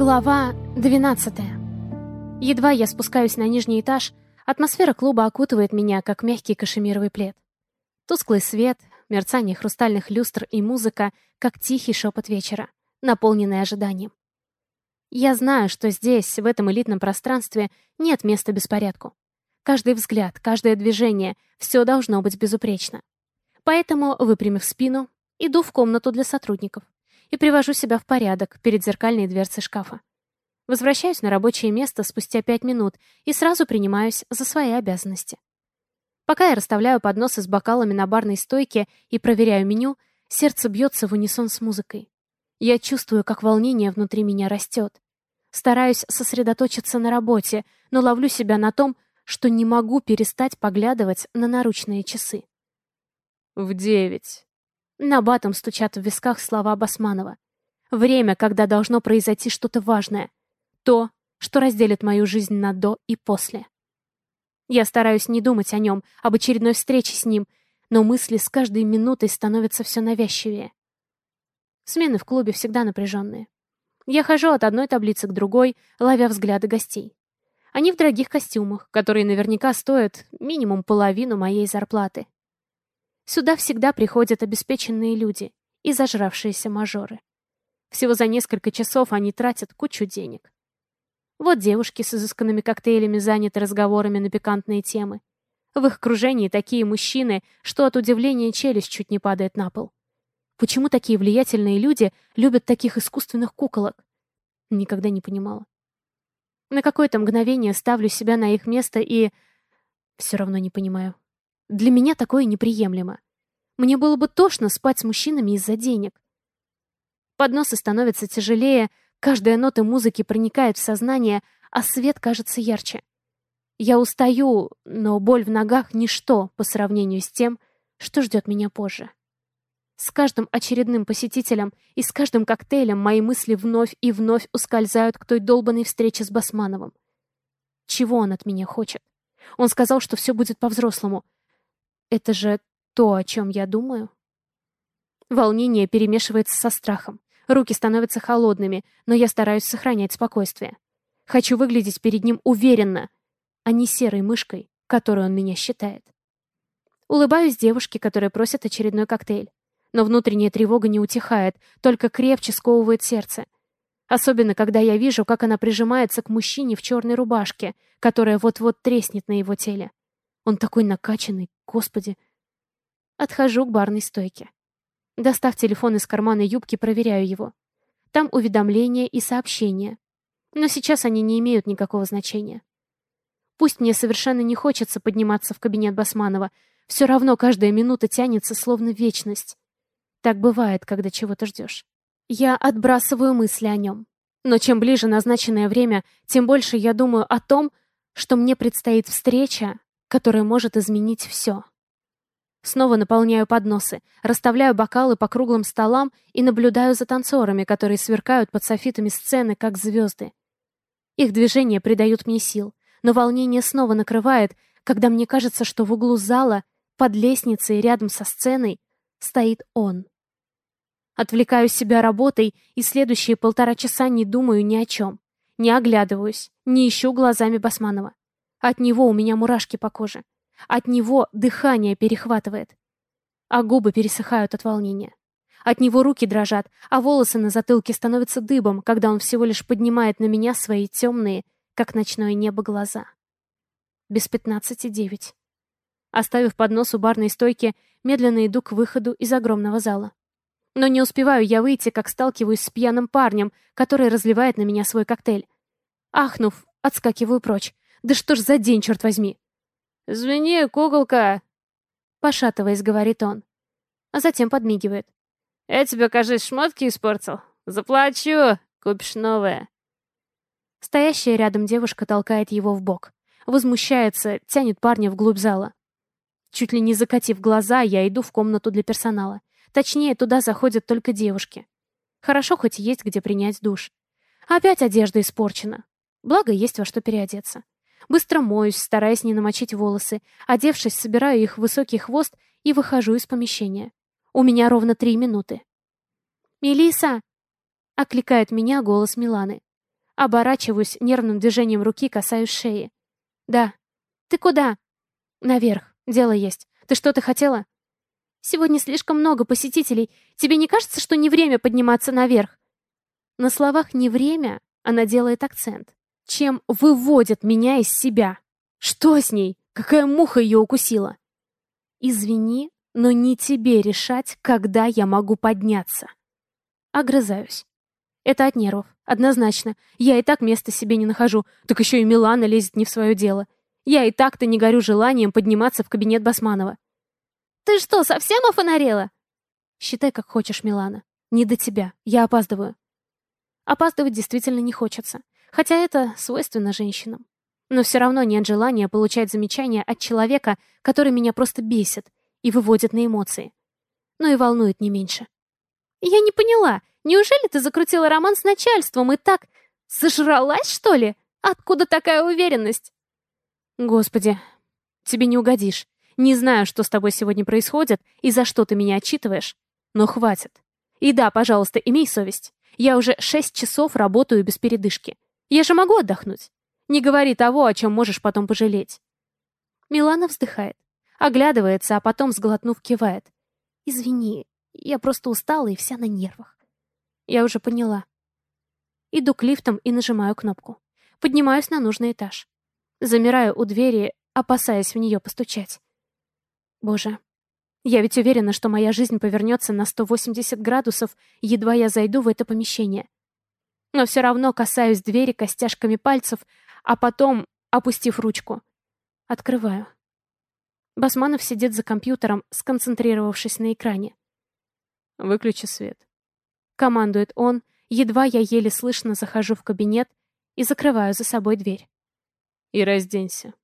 Глава 12. Едва я спускаюсь на нижний этаж, атмосфера клуба окутывает меня, как мягкий кашемировый плед. Тусклый свет, мерцание хрустальных люстр и музыка, как тихий шепот вечера, наполненный ожиданием. Я знаю, что здесь, в этом элитном пространстве, нет места беспорядку. Каждый взгляд, каждое движение — все должно быть безупречно. Поэтому, выпрямив спину, иду в комнату для сотрудников и привожу себя в порядок перед зеркальной дверцей шкафа. Возвращаюсь на рабочее место спустя пять минут и сразу принимаюсь за свои обязанности. Пока я расставляю подносы с бокалами на барной стойке и проверяю меню, сердце бьется в унисон с музыкой. Я чувствую, как волнение внутри меня растет. Стараюсь сосредоточиться на работе, но ловлю себя на том, что не могу перестать поглядывать на наручные часы. «В девять», на батом стучат в висках слова Басманова. Время, когда должно произойти что-то важное. То, что разделит мою жизнь на до и после. Я стараюсь не думать о нем, об очередной встрече с ним, но мысли с каждой минутой становятся все навязчивее. Смены в клубе всегда напряженные. Я хожу от одной таблицы к другой, ловя взгляды гостей. Они в дорогих костюмах, которые наверняка стоят минимум половину моей зарплаты. Сюда всегда приходят обеспеченные люди и зажравшиеся мажоры. Всего за несколько часов они тратят кучу денег. Вот девушки с изысканными коктейлями заняты разговорами на пикантные темы. В их окружении такие мужчины, что от удивления челюсть чуть не падает на пол. Почему такие влиятельные люди любят таких искусственных куколок? Никогда не понимала. На какое-то мгновение ставлю себя на их место и... Все равно не понимаю. Для меня такое неприемлемо. Мне было бы тошно спать с мужчинами из-за денег. Подносы становятся тяжелее, каждая нота музыки проникает в сознание, а свет кажется ярче. Я устаю, но боль в ногах — ничто по сравнению с тем, что ждет меня позже. С каждым очередным посетителем и с каждым коктейлем мои мысли вновь и вновь ускользают к той долбанной встрече с Басмановым. Чего он от меня хочет? Он сказал, что все будет по-взрослому — это же то, о чем я думаю? Волнение перемешивается со страхом. Руки становятся холодными, но я стараюсь сохранять спокойствие. Хочу выглядеть перед ним уверенно, а не серой мышкой, которой он меня считает. Улыбаюсь девушке, которая просит очередной коктейль. Но внутренняя тревога не утихает, только крепче сковывает сердце. Особенно, когда я вижу, как она прижимается к мужчине в черной рубашке, которая вот-вот треснет на его теле. Он такой накачанный, господи. Отхожу к барной стойке. Достав телефон из кармана юбки, проверяю его. Там уведомления и сообщения. Но сейчас они не имеют никакого значения. Пусть мне совершенно не хочется подниматься в кабинет Басманова, все равно каждая минута тянется, словно вечность. Так бывает, когда чего-то ждешь. Я отбрасываю мысли о нем. Но чем ближе назначенное время, тем больше я думаю о том, что мне предстоит встреча, которое может изменить все. Снова наполняю подносы, расставляю бокалы по круглым столам и наблюдаю за танцорами, которые сверкают под софитами сцены, как звезды. Их движения придают мне сил, но волнение снова накрывает, когда мне кажется, что в углу зала, под лестницей рядом со сценой, стоит он. Отвлекаю себя работой и следующие полтора часа не думаю ни о чем. Не оглядываюсь, не ищу глазами Басманова. От него у меня мурашки по коже. От него дыхание перехватывает. А губы пересыхают от волнения. От него руки дрожат, а волосы на затылке становятся дыбом, когда он всего лишь поднимает на меня свои темные, как ночное небо, глаза. Без пятнадцати девять. Оставив поднос у барной стойки, медленно иду к выходу из огромного зала. Но не успеваю я выйти, как сталкиваюсь с пьяным парнем, который разливает на меня свой коктейль. Ахнув, отскакиваю прочь. Да что ж за день, черт возьми? «Извини, куколка!» Пошатываясь, говорит он. А затем подмигивает. «Я тебе, кажется, шмотки испортил. Заплачу, купишь новое». Стоящая рядом девушка толкает его в бок. Возмущается, тянет парня вглубь зала. Чуть ли не закатив глаза, я иду в комнату для персонала. Точнее, туда заходят только девушки. Хорошо, хоть есть где принять душ. Опять одежда испорчена. Благо, есть во что переодеться. Быстро моюсь, стараясь не намочить волосы. Одевшись, собираю их в высокий хвост и выхожу из помещения. У меня ровно три минуты. «Мелисса!» — окликает меня голос Миланы. Оборачиваюсь, нервным движением руки касаюсь шеи. «Да». «Ты куда?» «Наверх. Дело есть. Ты что-то хотела?» «Сегодня слишком много посетителей. Тебе не кажется, что не время подниматься наверх?» На словах «не время» она делает акцент. Чем выводит меня из себя? Что с ней? Какая муха ее укусила? Извини, но не тебе решать, когда я могу подняться. Огрызаюсь. Это от нервов, однозначно. Я и так места себе не нахожу, так еще и Милана лезет не в свое дело. Я и так-то не горю желанием подниматься в кабинет Басманова. «Ты что, совсем офонарела?» «Считай, как хочешь, Милана. Не до тебя. Я опаздываю». Опаздывать действительно не хочется, хотя это свойственно женщинам. Но все равно нет желания получать замечания от человека, который меня просто бесит и выводит на эмоции. Но и волнует не меньше. «Я не поняла, неужели ты закрутила роман с начальством и так... Зажралась, что ли? Откуда такая уверенность?» «Господи, тебе не угодишь. Не знаю, что с тобой сегодня происходит и за что ты меня отчитываешь, но хватит. И да, пожалуйста, имей совесть. Я уже шесть часов работаю без передышки. Я же могу отдохнуть. Не говори того, о чем можешь потом пожалеть. Милана вздыхает, оглядывается, а потом, сглотнув, кивает. Извини, я просто устала и вся на нервах. Я уже поняла. Иду к лифтам и нажимаю кнопку. Поднимаюсь на нужный этаж. Замираю у двери, опасаясь в нее постучать. Боже, я ведь уверена, что моя жизнь повернется на 180 градусов, едва я зайду в это помещение. Но все равно касаюсь двери костяшками пальцев, а потом, опустив ручку, открываю. Басманов сидит за компьютером, сконцентрировавшись на экране. «Выключи свет», — командует он, едва я еле слышно захожу в кабинет и закрываю за собой дверь. «И разденься».